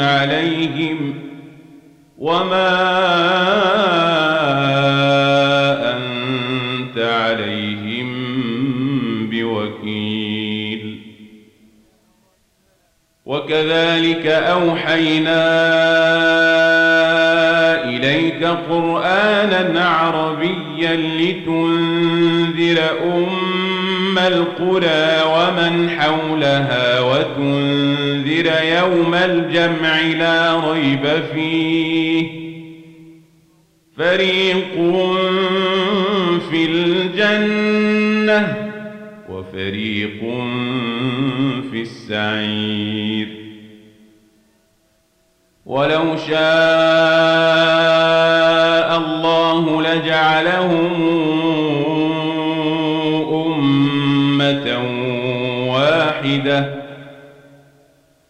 عليهم وما أنت عليهم بوكيل. وكذلك أوحينا إليك قرآنا عربيا لتنذر أم القرى ومن حولها وتنذر يوم الجمع لا ريب فيه. فريق في الجنة وفريق في السعير. ولو شاء الله لجعلهم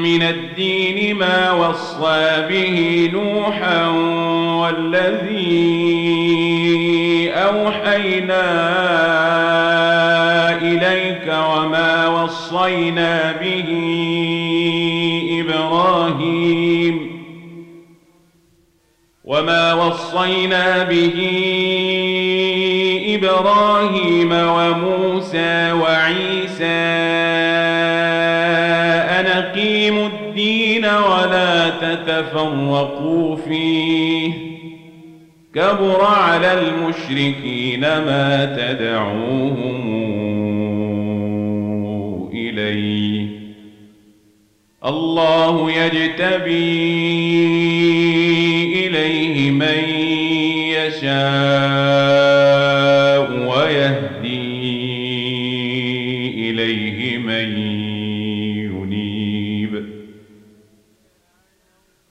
من الدين ما وصى به نوحا والذي أوحينا إليك وما وصينا به إبراهيم وما وصينا به إبراهيم وموسى وعيسى تتفرقوا فيه. كبر على المشركين ما تدعوهم إليه. الله يجتبي إليه من يشاء.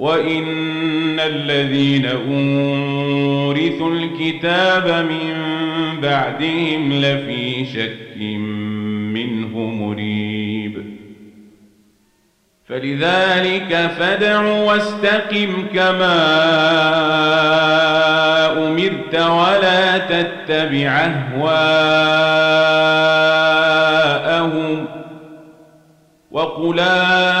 وإن الذين أورثوا الكتاب من بعدهم لفي شك منه مريب. فلذلك فدع واستقم كما أمرت ولا تتبع أهواءهم وقل آمنت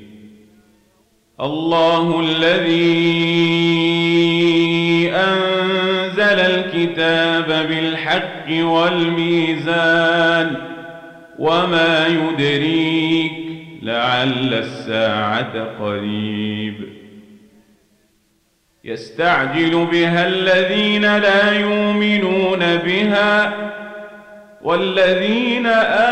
الله الذي أنزل الكتاب بالحق والميزان وما يدريك لعل الساعة قريب. يستعجل بها الذين لا يؤمنون بها والذين آمنوا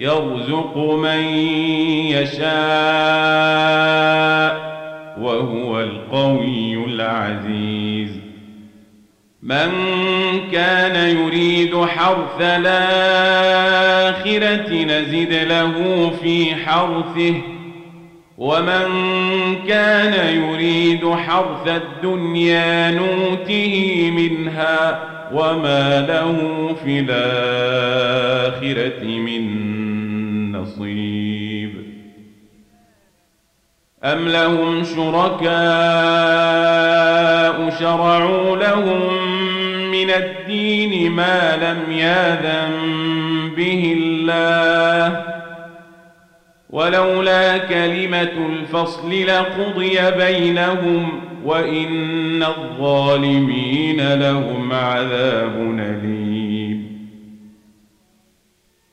يرزق من يشاء وهو القوي العزيز. من كان يريد حرث الآخرة نزد له في حرثه ومن كان يريد حرث الدنيا نوته منها وما له في الآخرة من نصيب أم لهم شركاء شرعوا لهم من الدين ما لم ياذن به الله ولولا كلمة الفصل لقضي بينهم وإن الظالمين لهم عذاب أليم.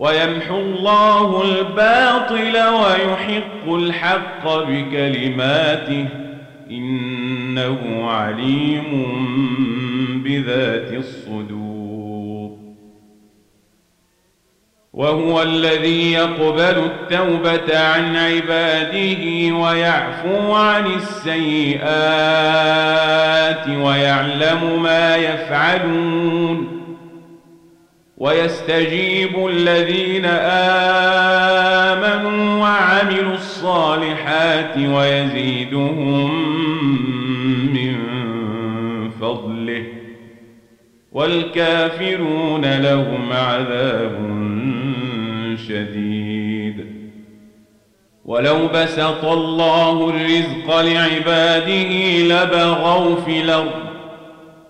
ويمحو الله الباطل ويحق الحق بكلماته. إنه عليم بذات الصدور. وهو الذي يقبل التوبة عن عباده ويعفو عن السيئات ويعلم ما يفعلون. ويستجيب الذين آمنوا وعملوا الصالحات ويزيدهم من فضله. والكافرون لهم عذاب شديد. ولو بسط الله الرزق لعباده لبغوا في الأرض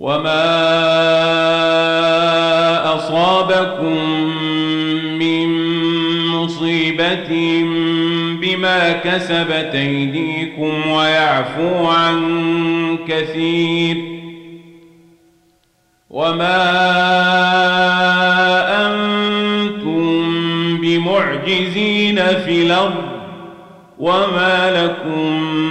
وما أصابكم من مصيبة بما كسبت أيديكم ويعفو عن كثير وما أنتم بمعجزين في الأرض وما لكم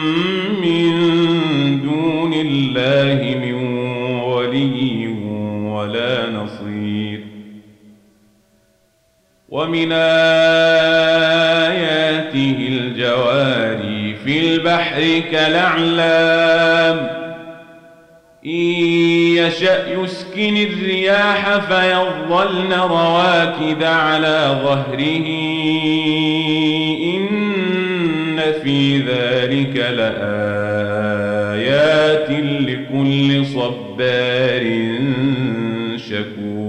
ومن آياته الجواري في البحر كالأعلام. إن يشأ يسكن الرياح فيظلن رواكد على ظهره. إن في ذلك لآيات لكل صبار شكور.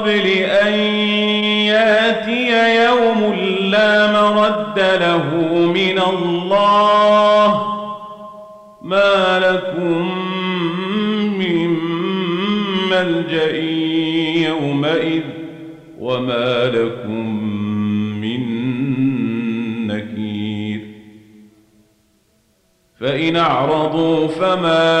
قبل أن يأتي يوم لا مرد له من الله ما لكم من ملجأ يومئذ وما لكم من نكير فإن أعرضوا فما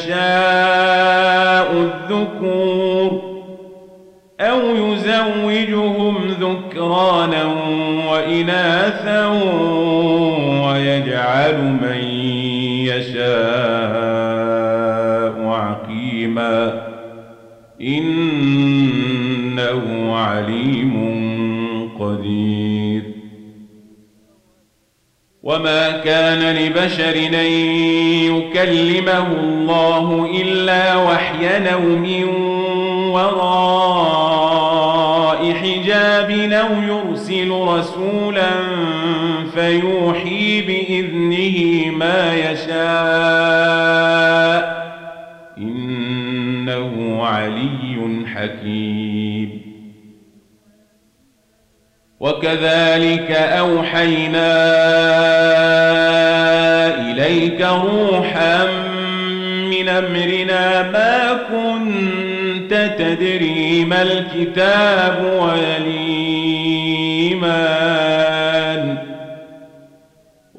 يشاء الذكور أو يزوجهم ذكرانا وإناثا ويجعل من يشاء عقيما إن وما كان لبشر ان يكلمه الله الا وحيا أو من وراء حجاب أو يرسل رسولا وكذلك أوحينا إليك روحا من أمرنا ما كنت تدري ما الكتاب ولا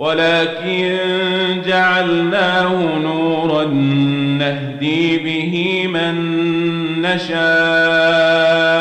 ولكن جعلناه نورا نهدي به من نشاء